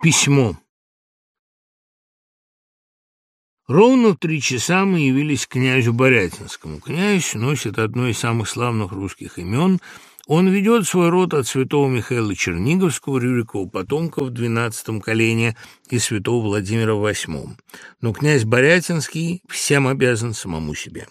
Письмо. Ровно в три часа мы явились к князю Борятинскому. Князь носит одно из самых славных русских имен. Он ведет свой род от святого Михаила Черниговского, Рюрикова потомка в двенадцатом колене и святого Владимира в восьмом. Но князь Борятинский всем обязан самому себе.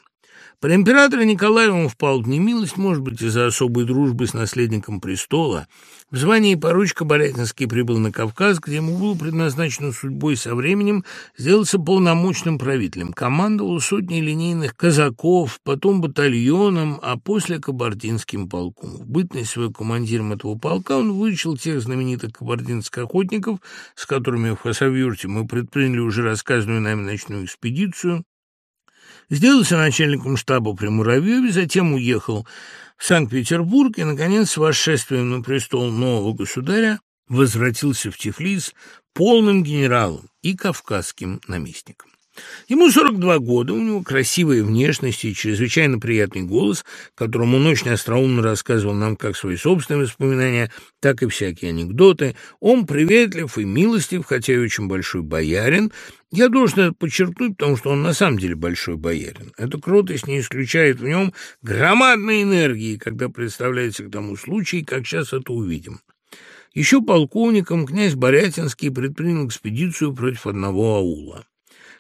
При императоре Николае он впал в немилость, может быть, из-за особой дружбы с наследником престола. В звании поручика Борятинский прибыл на Кавказ, где ему было предназначено судьбой со временем сделаться полномочным правителем. Командовал сотней линейных казаков, потом батальоном, а после кабардинским полком. В бытность своего командиром этого полка он вычел тех знаменитых кабардинских охотников, с которыми в Хасавюрте мы предприняли уже рассказанную нами ночную экспедицию, Сделался начальником штаба при Муравьеве, затем уехал в Санкт-Петербург и, наконец, с восшествием на престол нового государя возвратился в Тифлис полным генералом и кавказским наместником. Ему 42 года, у него красивая внешность и чрезвычайно приятный голос, которому он очень остроумно рассказывал нам как свои собственные воспоминания, так и всякие анекдоты. Он приветлив и милостив, хотя и очень большой боярин. Я должен это подчеркнуть, потому что он на самом деле большой боярин. Эта кротость не исключает в нем громадной энергии, когда представляется к тому случай, как сейчас это увидим. Еще полковником князь Борятинский предпринял экспедицию против одного аула.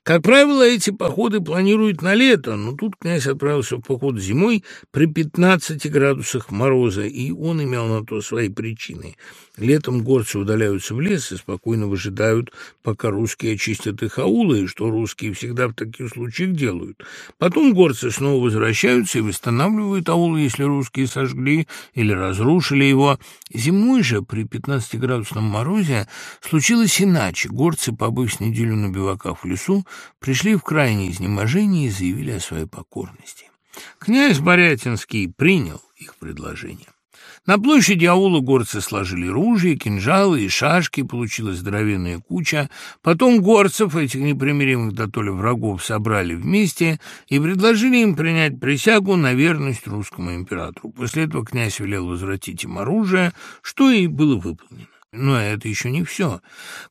Как правило, эти походы планируют на лето, но тут князь отправился в поход зимой при 15 градусах мороза, и он имел на то свои причины. Летом горцы удаляются в лес и спокойно выжидают, пока русские очистят их аулы, что русские всегда в таких случаях делают. Потом горцы снова возвращаются и восстанавливают аул, если русские сожгли или разрушили его. Зимой же при 15-градусном морозе случилось иначе. Горцы, побыв с неделю на биваках в лесу, пришли в крайнее изнеможение и заявили о своей покорности. Князь Борятинский принял их предложение. На площади аула горцы сложили ружья, кинжалы и шашки, получилась здоровенная куча. Потом горцев, этих непримиримых до то врагов, собрали вместе и предложили им принять присягу на верность русскому императору. После этого князь велел возвратить им оружие, что и было выполнено. Но это еще не все.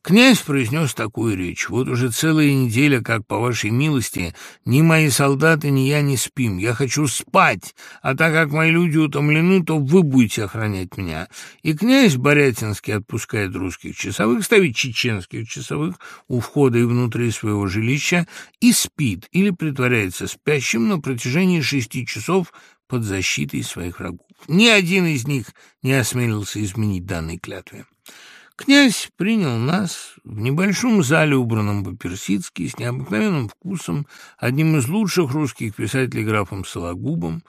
Князь произнес такую речь. «Вот уже целая неделя, как, по вашей милости, ни мои солдаты, ни я не спим. Я хочу спать, а так как мои люди утомлены, то вы будете охранять меня». И князь Борятинский отпускает русских часовых, ставит чеченских часовых у входа и внутри своего жилища и спит или притворяется спящим на протяжении шести часов под защитой своих врагов. Ни один из них не осмелился изменить данной клятве. Князь принял нас в небольшом зале, убранном по-персидски, с необыкновенным вкусом, одним из лучших русских писателей графом Сологубом,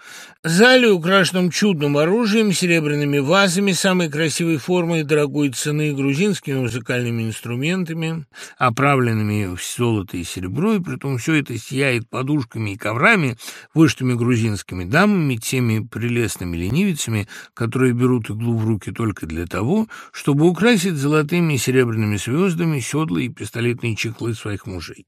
зале, украшенном чудным оружием, серебряными вазами самой красивой формы и дорогой цены, грузинскими музыкальными инструментами, оправленными в золото и серебро, и притом все это сияет подушками и коврами, вышитыми грузинскими дамами, теми прелестными ленивицами, которые берут иглу в руки только для того, чтобы украсить золотыми и серебряными звездами седла и пистолетные чехлы своих мужей.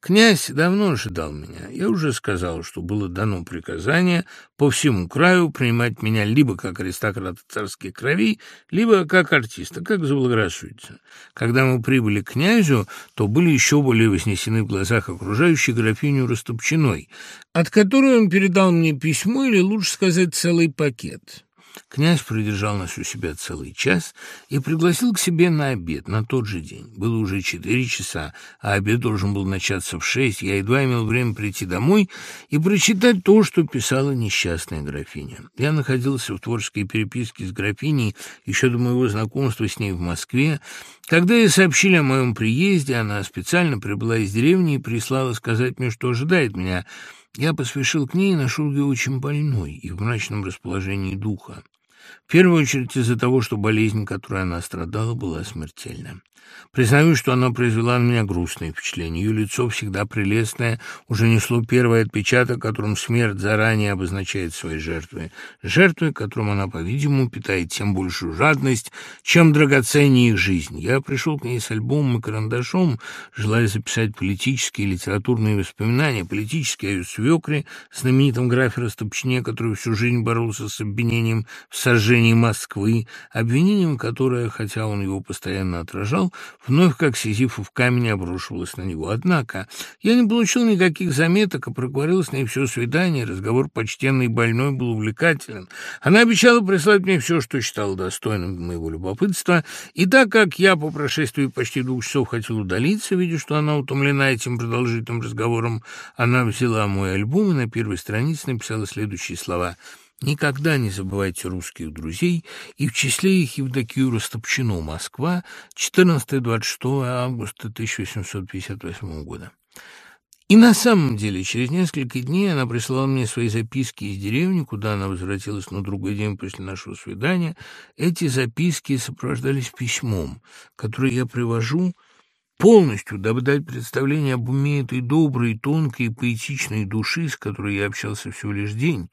Князь давно ожидал меня. Я уже сказал, что было дано приказание по всему краю принимать меня либо как аристократа царских кровей, либо как артиста, как заблагорассудится. Когда мы прибыли к князю, то были еще более вознесены в глазах окружающей графиню Растопчиной, от которой он передал мне письмо, или, лучше сказать, целый пакет. Князь продержал нас у себя целый час и пригласил к себе на обед на тот же день. Было уже четыре часа, а обед должен был начаться в шесть. Я едва имел время прийти домой и прочитать то, что писала несчастная графиня. Я находился в творческой переписке с графиней еще до моего знакомства с ней в Москве. Когда ей сообщили о моем приезде, она специально прибыла из деревни и прислала сказать мне, что ожидает меня – я поспешил к ней и нашел ее очень больной и в мрачном расположении духа. В первую очередь из-за того, что болезнь, которой она страдала, была смертельна. Признаюсь, что она произвела на меня грустное впечатление. Ее лицо, всегда прелестное, уже несло первый отпечаток, которым смерть заранее обозначает свои жертвы. Жертвы, которым она, по-видимому, питает тем большую жадность, чем драгоценнее их жизнь. Я пришел к ней с альбомом и карандашом, желая записать политические и литературные воспоминания, политические о ее свекре, знаменитом графе Растопчине, который всю жизнь боролся с обвинением в сожжении Москвы, обвинением, которое, хотя он его постоянно отражал, вновь, как Сизифов камень, обрушивалась на него. Однако я не получил никаких заметок, а проговорил с ней все свидание. Разговор почтенный и больной был увлекателен. Она обещала прислать мне все, что считала достойным моего любопытства, и так как я по прошествии почти двух часов хотел удалиться, видя, что она утомлена этим продолжительным разговором, она взяла мой альбом и на первой странице написала следующие слова — Никогда не забывайте русских друзей, и в числе их Евдокию Растопчину, Москва, 14-26 августа 1858 года. И на самом деле, через несколько дней она прислала мне свои записки из деревни, куда она возвратилась на другой день после нашего свидания. Эти записки сопровождались письмом, которое я привожу полностью, дабы дать представление об уме этой доброй, тонкой и поэтичной души, с которой я общался всего лишь день,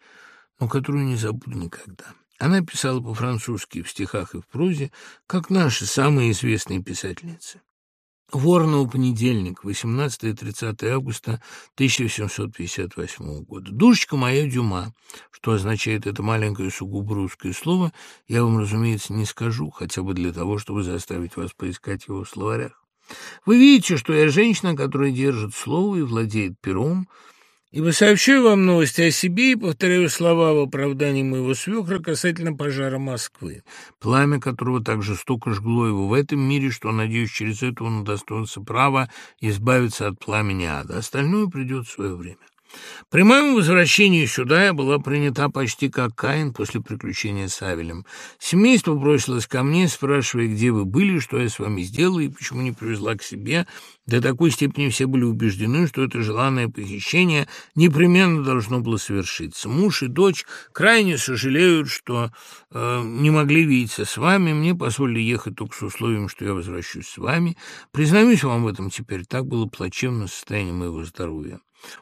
но которую не забуду никогда. Она писала по-французски в стихах и в прозе, как наши самые известные писательницы. Воронов понедельник, 18-30 августа 1758 года. Душечка моя Дюма, что означает это маленькое сугубо русское слово, я вам, разумеется, не скажу, хотя бы для того, чтобы заставить вас поискать его в словарях. Вы видите, что я женщина, которая держит слово и владеет пером, Ибо сообщаю вам новости о себе и повторяю слова в оправдании моего свекра касательно пожара Москвы, пламя которого так жестоко жгло его в этом мире, что, надеюсь, через это он удостоился права избавиться от пламени ада. Остальное придет в свое время. При моем возвращении сюда я была принята почти как Каин после приключения с Авелем. Семейство бросилось ко мне, спрашивая, где вы были, что я с вами сделала и почему не привезла к себе. До такой степени все были убеждены, что это желанное похищение непременно должно было совершиться. Муж и дочь крайне сожалеют, что э, не могли видеться с вами. Мне позволили ехать только с условием, что я возвращусь с вами. Признаюсь вам в этом теперь, так было плачевно состояние моего здоровья.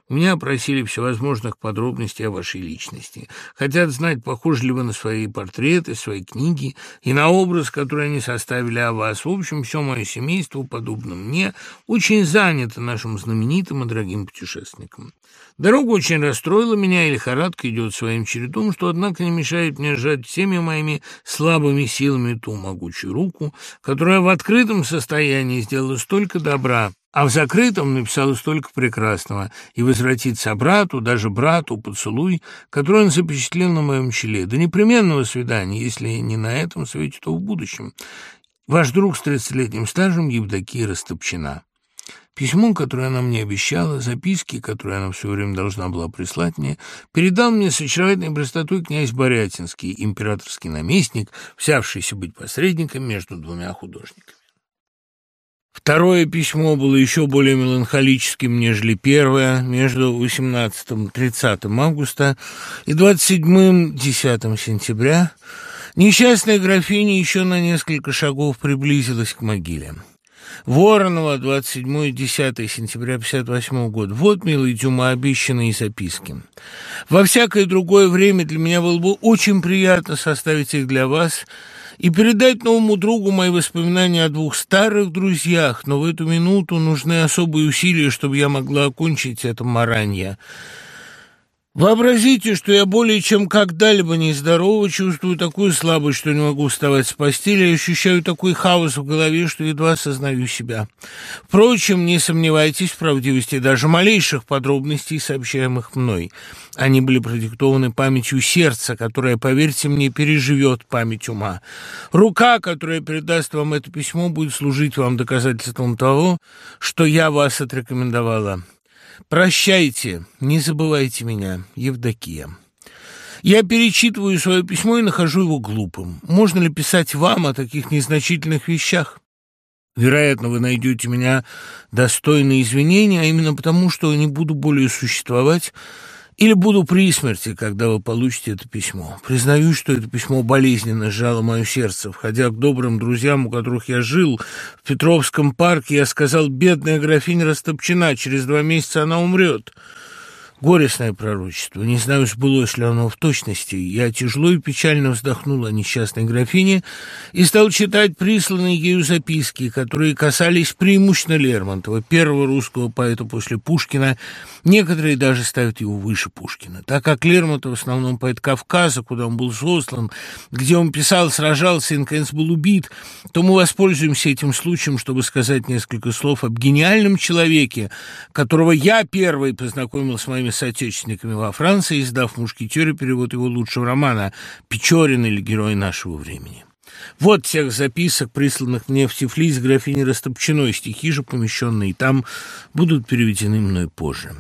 У меня просили всевозможных подробностей о вашей личности. Хотят знать, похожи ли вы на свои портреты, свои книги и на образ, который они составили о вас. В общем, все мое семейство, подобно мне, очень занято нашим знаменитым и дорогим путешественником. Дорога очень расстроила меня, и лихорадка идет своим чередом, что, однако, не мешает мне сжать всеми моими слабыми силами ту могучую руку, которая в открытом состоянии сделала столько добра а в закрытом написала столько прекрасного, и возвратиться брату, даже брату, поцелуй, который он запечатлел на моем челе, до непременного свидания, если не на этом свете, то в будущем. Ваш друг с тридцатилетним стажем Евдокия Растопчина. Письмо, которое она мне обещала, записки, которые она все время должна была прислать мне, передал мне с очаровательной простотой князь Борятинский, императорский наместник, взявшийся быть посредником между двумя художниками. Второе письмо было еще более меланхолическим, нежели первое, между 18-30 августа и 27-10 сентября. Несчастная графиня еще на несколько шагов приблизилась к могиле. Воронова, 27-10 сентября 58 года. Вот, милый Дюма, обещанные записки. Во всякое другое время для меня было бы очень приятно составить их для вас – и передать новому другу мои воспоминания о двух старых друзьях, но в эту минуту нужны особые усилия, чтобы я могла окончить это маранье. Вообразите, что я более чем когда-либо нездорова, чувствую такую слабость, что не могу вставать с постели, и ощущаю такой хаос в голове, что едва осознаю себя. Впрочем, не сомневайтесь в правдивости даже малейших подробностей, сообщаемых мной. Они были продиктованы памятью сердца, которая, поверьте мне, переживет память ума. Рука, которая передаст вам это письмо, будет служить вам доказательством того, что я вас отрекомендовала. «Прощайте, не забывайте меня, Евдокия». Я перечитываю свое письмо и нахожу его глупым. Можно ли писать вам о таких незначительных вещах? Вероятно, вы найдете меня достойные извинения, а именно потому, что не буду более существовать, или буду при смерти, когда вы получите это письмо. Признаюсь, что это письмо болезненно сжало мое сердце. Входя к добрым друзьям, у которых я жил, в Петровском парке, я сказал, бедная графиня растопчена, через два месяца она умрет. Горестное пророчество. Не знаю, сбылось ли оно в точности. Я тяжело и печально вздохнул о несчастной графине и стал читать присланные ею записки, которые касались преимущественно Лермонтова, первого русского поэта после Пушкина. Некоторые даже ставят его выше Пушкина. Так как Лермонтов в основном поэт Кавказа, куда он был сослан, где он писал, сражался и, наконец, был убит, то мы воспользуемся этим случаем, чтобы сказать несколько слов об гениальном человеке, которого я первый познакомил с моими соотечественниками во Франции, издав «Мушкетеры» перевод его лучшего романа «Печорин» или «Герой нашего времени». Вот тех записок, присланных мне в Тифлис графини Растопчиной, стихи же, помещенные там, будут переведены мной позже.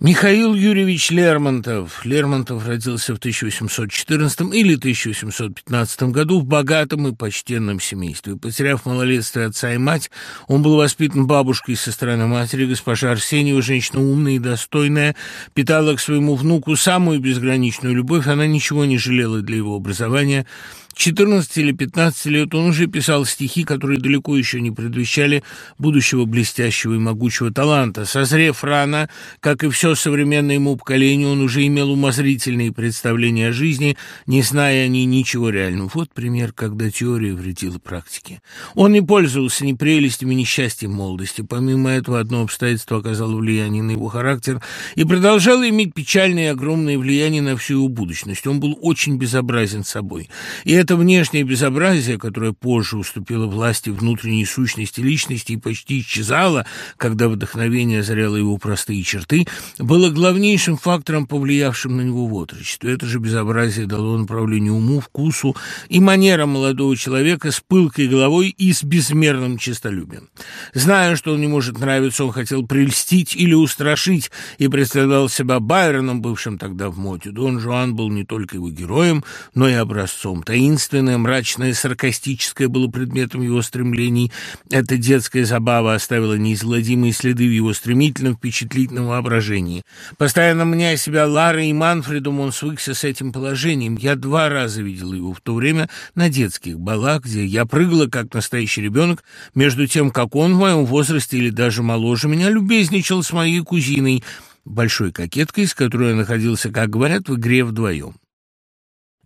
Михаил Юрьевич Лермонтов. Лермонтов родился в 1814 или 1815 году в богатом и почтенном семействе. Потеряв малолетство отца и мать, он был воспитан бабушкой со стороны матери, госпожа Арсеньева, женщина умная и достойная, питала к своему внуку самую безграничную любовь, она ничего не жалела для его образования – 14 или 15 лет он уже писал стихи, которые далеко еще не предвещали будущего блестящего и могучего таланта. Созрев рано, как и все современное ему поколение, он уже имел умозрительные представления о жизни, не зная о ней ничего реального. Вот пример, когда теория вредила практике. Он не пользовался ни прелестями, ни счастьем молодости. Помимо этого, одно обстоятельство оказало влияние на его характер и продолжало иметь печальное и огромное влияние на всю его будущность. Он был очень безобразен собой. И это внешнее безобразие, которое позже уступило власти внутренней сущности личности и почти исчезало, когда вдохновение озаряло его простые черты, было главнейшим фактором, повлиявшим на него в отрочестве. Это же безобразие дало направление уму, вкусу и манерам молодого человека с пылкой головой и с безмерным честолюбием. Зная, что он не может нравиться, он хотел прельстить или устрашить и представлял себя Байроном, бывшим тогда в моде. Дон Жуан был не только его героем, но и образцом таинственности таинственное, мрачное, саркастическое было предметом его стремлений. Эта детская забава оставила неизгладимые следы в его стремительном, впечатлительном воображении. Постоянно меня себя Ларой и Манфредом, он свыкся с этим положением. Я два раза видел его в то время на детских балах, где я прыгала, как настоящий ребенок, между тем, как он в моем возрасте или даже моложе меня любезничал с моей кузиной, большой кокеткой, с которой я находился, как говорят, в игре вдвоем.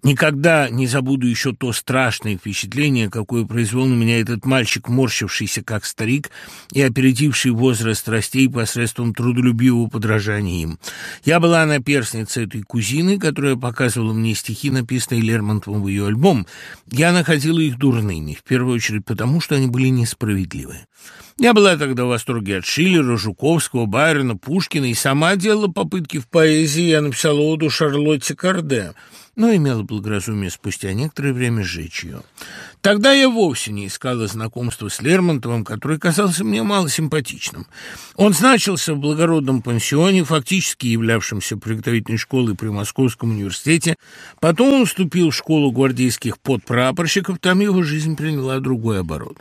Никогда не забуду еще то страшное впечатление, какое произвел на меня этот мальчик, морщившийся как старик и опередивший возраст страстей посредством трудолюбивого подражания им. Я была наперсницей этой кузины, которая показывала мне стихи, написанные Лермонтовым в ее альбом. Я находила их дурными, в первую очередь потому, что они были несправедливы. Я была тогда в восторге от Шиллера, Жуковского, Байрона, Пушкина и сама делала попытки в поэзии. Я написала оду Шарлотте Карде — но имела благоразумие спустя некоторое время сжечь ее. Тогда я вовсе не искала знакомства с Лермонтовым, который казался мне мало симпатичным. Он значился в благородном пансионе, фактически являвшемся приготовительной школой при Московском университете. Потом он вступил в школу гвардейских подпрапорщиков, там его жизнь приняла другой оборот.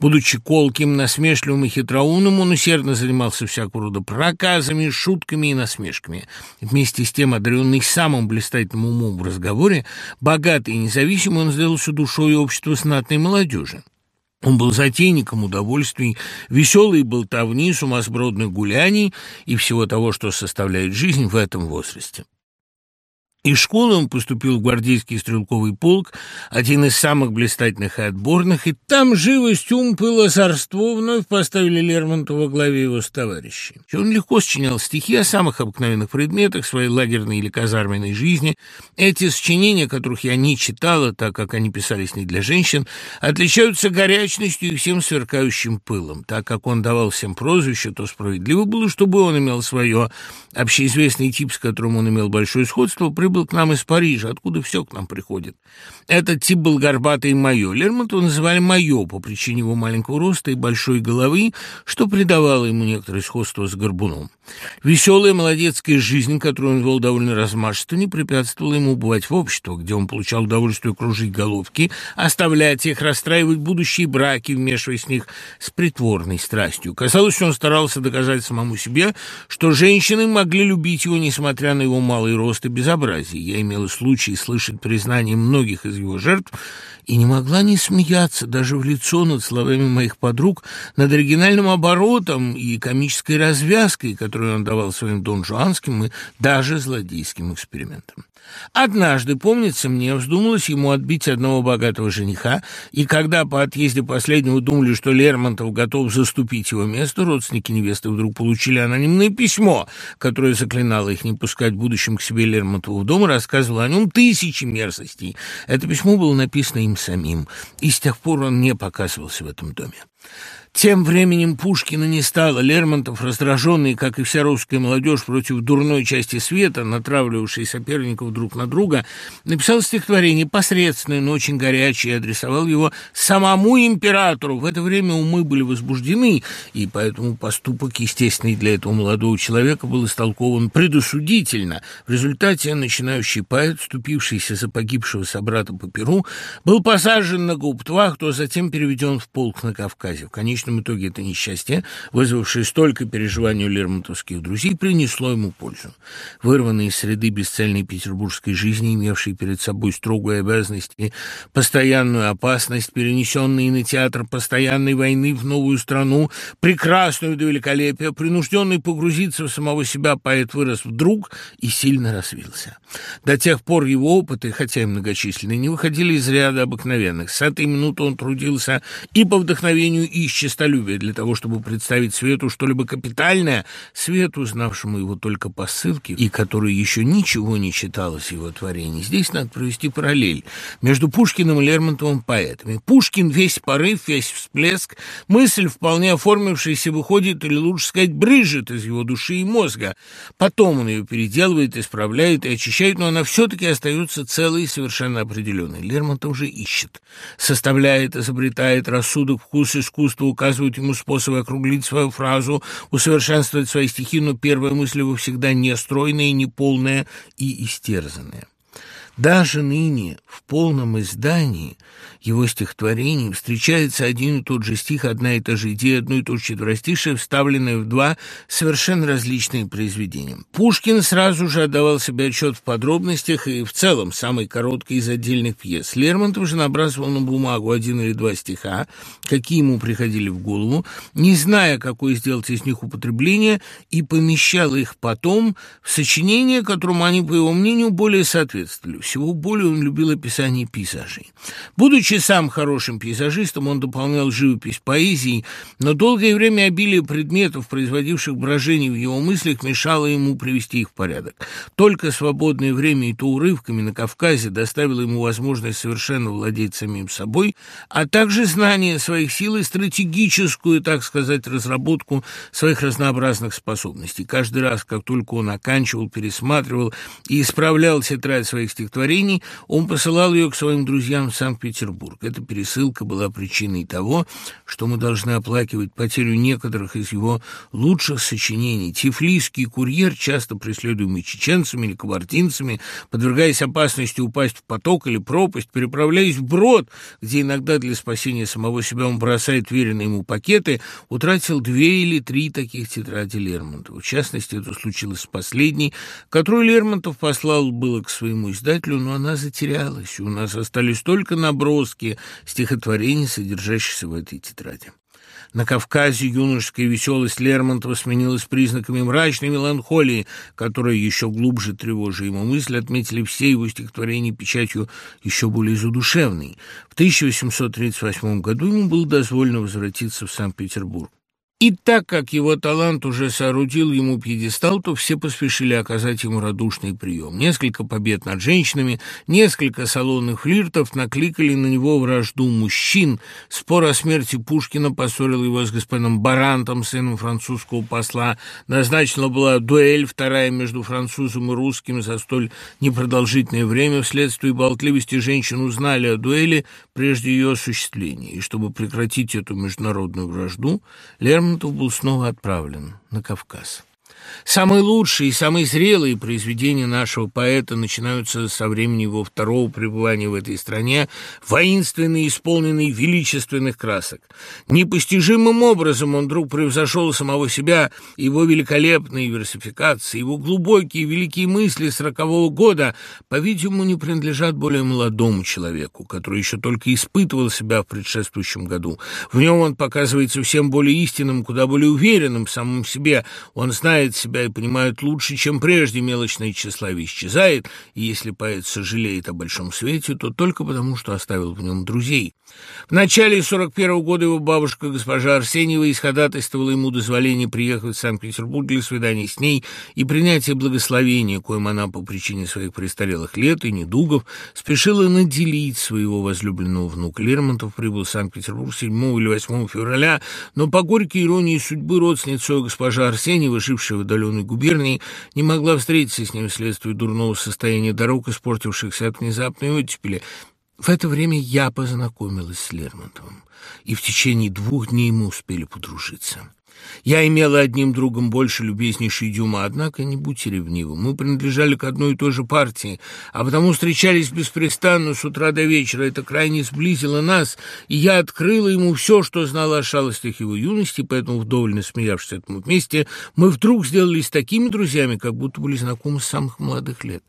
Будучи колким, насмешливым и хитроумным, он усердно занимался всякого рода проказами, шутками и насмешками. Вместе с тем, одаренный самым блистательным умом в разговоре, богатый и независимый, он сделался душой общества знатной молодежи. Он был затейником удовольствий, веселой болтовни, сумасбродных гуляний и всего того, что составляет жизнь в этом возрасте. Из школы он поступил в гвардейский стрелковый полк, один из самых блистательных и отборных, и там живость, ум, пыл, озорство вновь поставили Лермонтова во главе его с товарищей. Он легко сочинял стихи о самых обыкновенных предметах своей лагерной или казарменной жизни. Эти сочинения, которых я не читала, так как они писались не для женщин, отличаются горячностью и всем сверкающим пылом. Так как он давал всем прозвище, то справедливо было, чтобы он имел свое. Общеизвестный тип, с которым он имел большое сходство, прибыл прибыл к нам из Парижа, откуда все к нам приходит. Этот тип был горбатый майо. Лермонтова называли майо по причине его маленького роста и большой головы, что придавало ему некоторое сходство с горбуном. Веселая молодецкая жизнь, которую он вел довольно размашисто, не препятствовала ему бывать в обществе, где он получал удовольствие кружить головки, оставлять их, расстраивать будущие браки, вмешиваясь в них с притворной страстью. Казалось, он старался доказать самому себе, что женщины могли любить его, несмотря на его малый рост и безобразие Кавказе. Я имела случай слышать признание многих из его жертв и не могла не смеяться даже в лицо над словами моих подруг, над оригинальным оборотом и комической развязкой, которую он давал своим донжуанским и даже злодейским экспериментам. Однажды, помнится мне, вздумалось ему отбить одного богатого жениха, и когда по отъезде последнего думали, что Лермонтов готов заступить его место, родственники невесты вдруг получили анонимное письмо, которое заклинало их не пускать будущем к себе Лермонтову в дом и рассказывало о нем тысячи мерзостей. Это письмо было написано им самим, и с тех пор он не показывался в этом доме. Тем временем Пушкина не стало. Лермонтов, раздраженный, как и вся русская молодежь, против дурной части света, натравливавшей соперников друг на друга, написал стихотворение посредственное, но очень горячее, и адресовал его самому императору. В это время умы были возбуждены, и поэтому поступок, естественный для этого молодого человека, был истолкован предосудительно. В результате начинающий поэт, вступившийся за погибшего собрата по Перу, был посажен на гауптвахту, а затем переведен в полк на Кавказе. В конечном конечном итоге это несчастье, вызвавшее столько переживаний у лермонтовских друзей, принесло ему пользу. Вырванный из среды бесцельной петербургской жизни, имевший перед собой строгую обязанность и постоянную опасность, перенесенный на театр постоянной войны в новую страну, прекрасную до великолепия, принужденный погрузиться в самого себя, поэт вырос вдруг и сильно развился. До тех пор его опыты, хотя и многочисленные, не выходили из ряда обыкновенных. С этой минуты он трудился и по вдохновению, и исчез честолюбие для того, чтобы представить Свету что-либо капитальное, Свету, знавшему его только по ссылке, и который еще ничего не читалось его творений. Здесь надо провести параллель между Пушкиным и Лермонтовым поэтами. Пушкин весь порыв, весь всплеск, мысль, вполне оформившаяся, выходит, или лучше сказать, брыжет из его души и мозга. Потом он ее переделывает, исправляет и очищает, но она все-таки остается целой и совершенно определенной. Лермонтов же ищет, составляет, изобретает рассудок, вкус, искусство, указывают ему способы округлить свою фразу, усовершенствовать свои стихи, но первая мысль его всегда нестройная, неполная и истерзанная. Даже ныне в полном издании его стихотворений встречается один и тот же стих, одна и та же идея, одно и то же четверостишее, вставленное в два совершенно различные произведения. Пушкин сразу же отдавал себе отчет в подробностях и в целом самой короткой из отдельных пьес. Лермонтов же набрасывал на бумагу один или два стиха, какие ему приходили в голову, не зная, какое сделать из них употребление, и помещал их потом в сочинение, которому они, по его мнению, более соответствовали. Всего более он любил описание пейзажей. Будучи сам хорошим пейзажистом, он дополнял живопись поэзией, но долгое время обилие предметов, производивших брожение в его мыслях, мешало ему привести их в порядок. Только свободное время и то урывками на Кавказе доставило ему возможность совершенно владеть самим собой, а также знание своих сил и стратегическую, так сказать, разработку своих разнообразных способностей. Каждый раз, как только он оканчивал, пересматривал и исправлял тетрадь своих стихотворений, стихотворений, он посылал ее к своим друзьям в Санкт-Петербург. Эта пересылка была причиной того, что мы должны оплакивать потерю некоторых из его лучших сочинений. Тифлисский курьер, часто преследуемый чеченцами или кабардинцами, подвергаясь опасности упасть в поток или пропасть, переправляясь в брод, где иногда для спасения самого себя он бросает веренные ему пакеты, утратил две или три таких тетради Лермонтова. В частности, это случилось с последней, которую Лермонтов послал было к своему издателю, петлю, но она затерялась, и у нас остались только наброски стихотворений, содержащихся в этой тетради. На Кавказе юношеская веселость Лермонтова сменилась признаками мрачной меланхолии, которая еще глубже тревожила ему мысль, отметили все его стихотворения печатью еще более задушевной. В 1838 году ему было дозволено возвратиться в Санкт-Петербург. И так как его талант уже соорудил ему пьедестал, то все поспешили оказать ему радушный прием. Несколько побед над женщинами, несколько салонных флиртов накликали на него вражду мужчин. Спор о смерти Пушкина поссорил его с господином Барантом, сыном французского посла. Назначена была дуэль, вторая между французом и русским за столь непродолжительное время. Вследствие болтливости женщин узнали о дуэли прежде ее осуществления. И чтобы прекратить эту международную вражду, Лермонтов был снова отправлен на Кавказ. Самые лучшие и самые зрелые произведения нашего поэта начинаются со времени его второго пребывания в этой стране, воинственные, исполненные величественных красок. Непостижимым образом он вдруг превзошел самого себя, его великолепные версификации, его глубокие великие мысли сорокового года, по-видимому, не принадлежат более молодому человеку, который еще только испытывал себя в предшествующем году. В нем он показывается всем более истинным, куда более уверенным в самом себе. Он знает себя и понимает лучше, чем прежде, мелочное тщеславие исчезает, и если поэт сожалеет о большом свете, то только потому, что оставил в нем друзей. В начале 41 -го года его бабушка, госпожа Арсеньева, исходатайствовала ему дозволение приехать в Санкт-Петербург для свидания с ней и принятия благословения, коим она по причине своих престарелых лет и недугов спешила наделить своего возлюбленного внука. Лермонтов прибыл в Санкт-Петербург 7 или 8 февраля, но по горькой иронии судьбы родственницей госпожа Арсеньева, жившая в отдаленной губернии, не могла встретиться с ним вследствие дурного состояния дорог, испортившихся от внезапной оттепели. В это время я познакомилась с Лермонтовым, и в течение двух дней мы успели подружиться. Я имела одним другом больше любезнейшей Дюма, однако не будьте ревнивы. Мы принадлежали к одной и той же партии, а потому встречались беспрестанно с утра до вечера. Это крайне сблизило нас, и я открыла ему все, что знала о шалостях его юности, поэтому, вдоволь насмеявшись этому вместе, мы вдруг сделались такими друзьями, как будто были знакомы с самых молодых лет.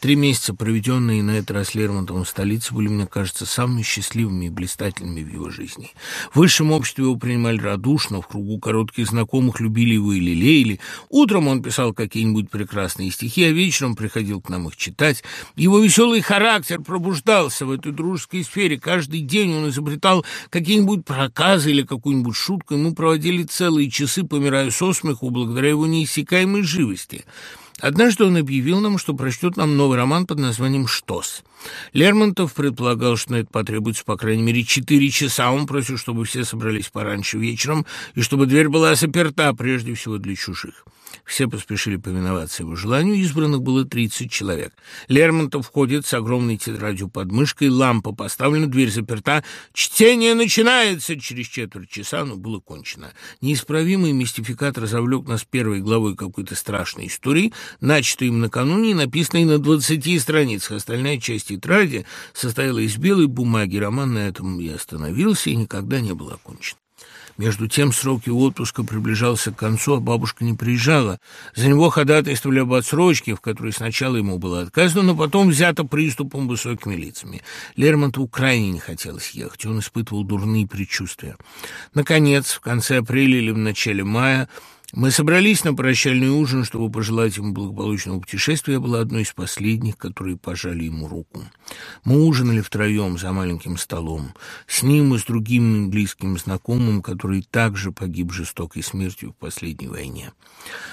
Три месяца, проведенные на этот раз Лермонтовым в столице, были, мне кажется, самыми счастливыми и блистательными в его жизни. В высшем обществе его принимали радушно, в кругу коротких знакомых любили его и лелеяли. Утром он писал какие-нибудь прекрасные стихи, а вечером приходил к нам их читать. Его веселый характер пробуждался в этой дружеской сфере. Каждый день он изобретал какие-нибудь проказы или какую-нибудь шутку, и мы проводили целые часы, помирая со смеху, благодаря его неиссякаемой живости. Однажды он объявил нам, что прочтет нам новый роман под названием «Штос». Лермонтов предполагал, что на это потребуется по крайней мере четыре часа. Он просил, чтобы все собрались пораньше вечером и чтобы дверь была заперта, прежде всего для чужих. Все поспешили повиноваться его желанию, избранных было 30 человек. Лермонтов входит с огромной тетрадью под мышкой, лампа поставлена, дверь заперта. Чтение начинается! Через четверть часа оно было кончено. Неисправимый мистификатор завлек нас первой главой какой-то страшной истории, начатой им накануне и написанной на 20 страницах. Остальная часть тетради состояла из белой бумаги. Роман на этом и остановился, и никогда не был окончен. Между тем срок его отпуска приближался к концу, а бабушка не приезжала. За него ходатайствовали об отсрочке, в которой сначала ему было отказано, но потом взято приступом высокими лицами. Лермонтову крайне не хотелось ехать, он испытывал дурные предчувствия. Наконец, в конце апреля или в начале мая мы собрались на прощальный ужин, чтобы пожелать ему благополучного путешествия. Я была одной из последних, которые пожали ему руку. Мы ужинали втроем за маленьким столом, с ним и с другим близким знакомым, который также погиб жестокой смертью в последней войне.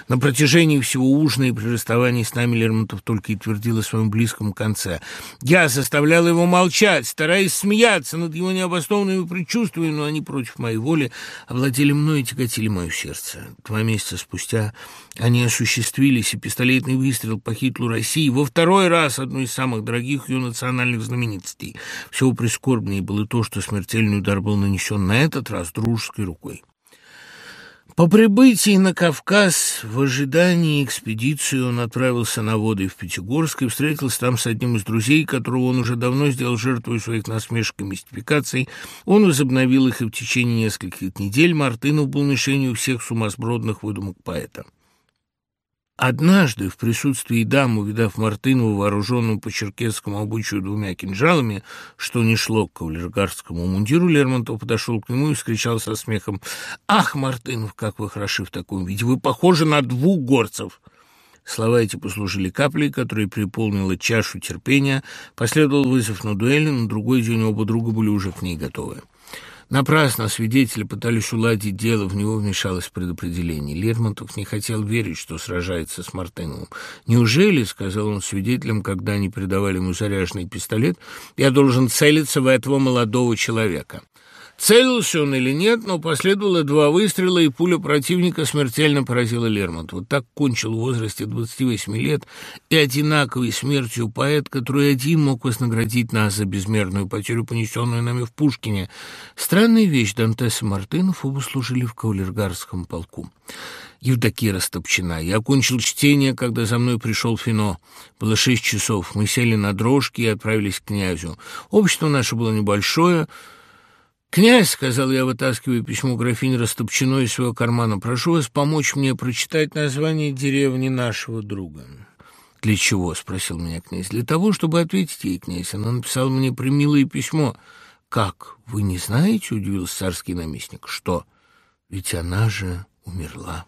На протяжении всего ужина и при расставании с нами Лермонтов только и твердил о своем близком конце. Я заставлял его молчать, стараясь смеяться над его необоснованными предчувствиями, но они против моей воли овладели мной и тяготили мое сердце. Два месяца спустя они осуществились, и пистолетный выстрел по хитлу России во второй раз одной из самых дорогих ее национальных знаменитостей. Всего прискорбнее было то, что смертельный удар был нанесен на этот раз дружеской рукой. По прибытии на Кавказ в ожидании экспедиции он отправился на воды в Пятигорск и встретился там с одним из друзей, которого он уже давно сделал жертвой своих насмешек и мистификаций. Он возобновил их, и в течение нескольких недель Мартынов был мишенью всех сумасбродных выдумок поэта. Однажды, в присутствии дам, увидав Мартынова, вооруженного по черкесскому обычаю двумя кинжалами, что не шло к кавалергардскому мундиру, Лермонтов подошел к нему и вскричал со смехом «Ах, Мартынов, как вы хороши в таком виде! Вы похожи на двух горцев!» Слова эти послужили каплей, которая переполнила чашу терпения. Последовал вызов на дуэли, на другой день оба друга были уже к ней готовы. Напрасно свидетели пытались уладить дело, в него вмешалось предопределение. Лермонтов не хотел верить, что сражается с Мартыновым. «Неужели, — сказал он свидетелям, когда они передавали ему заряженный пистолет, — я должен целиться в этого молодого человека?» Целился он или нет, но последовало два выстрела, и пуля противника смертельно поразила Лермонтова. Вот так кончил в возрасте 28 лет и одинаковой смертью поэт, который один мог вознаградить нас за безмерную потерю, понесенную нами в Пушкине. Странная вещь, Дантес и Мартынов оба служили в кавалергарском полку. Евдокия растопчена. Я окончил чтение, когда за мной пришел Фино. Было шесть часов. Мы сели на дрожки и отправились к князю. Общество наше было небольшое, «Князь», — сказал я, вытаскивая письмо графини Растопчино из своего кармана, «прошу вас помочь мне прочитать название деревни нашего друга». «Для чего?» — спросил меня князь. «Для того, чтобы ответить ей, князь. Она написала мне примилое письмо». «Как? Вы не знаете?» — удивился царский наместник. «Что? Ведь она же умерла».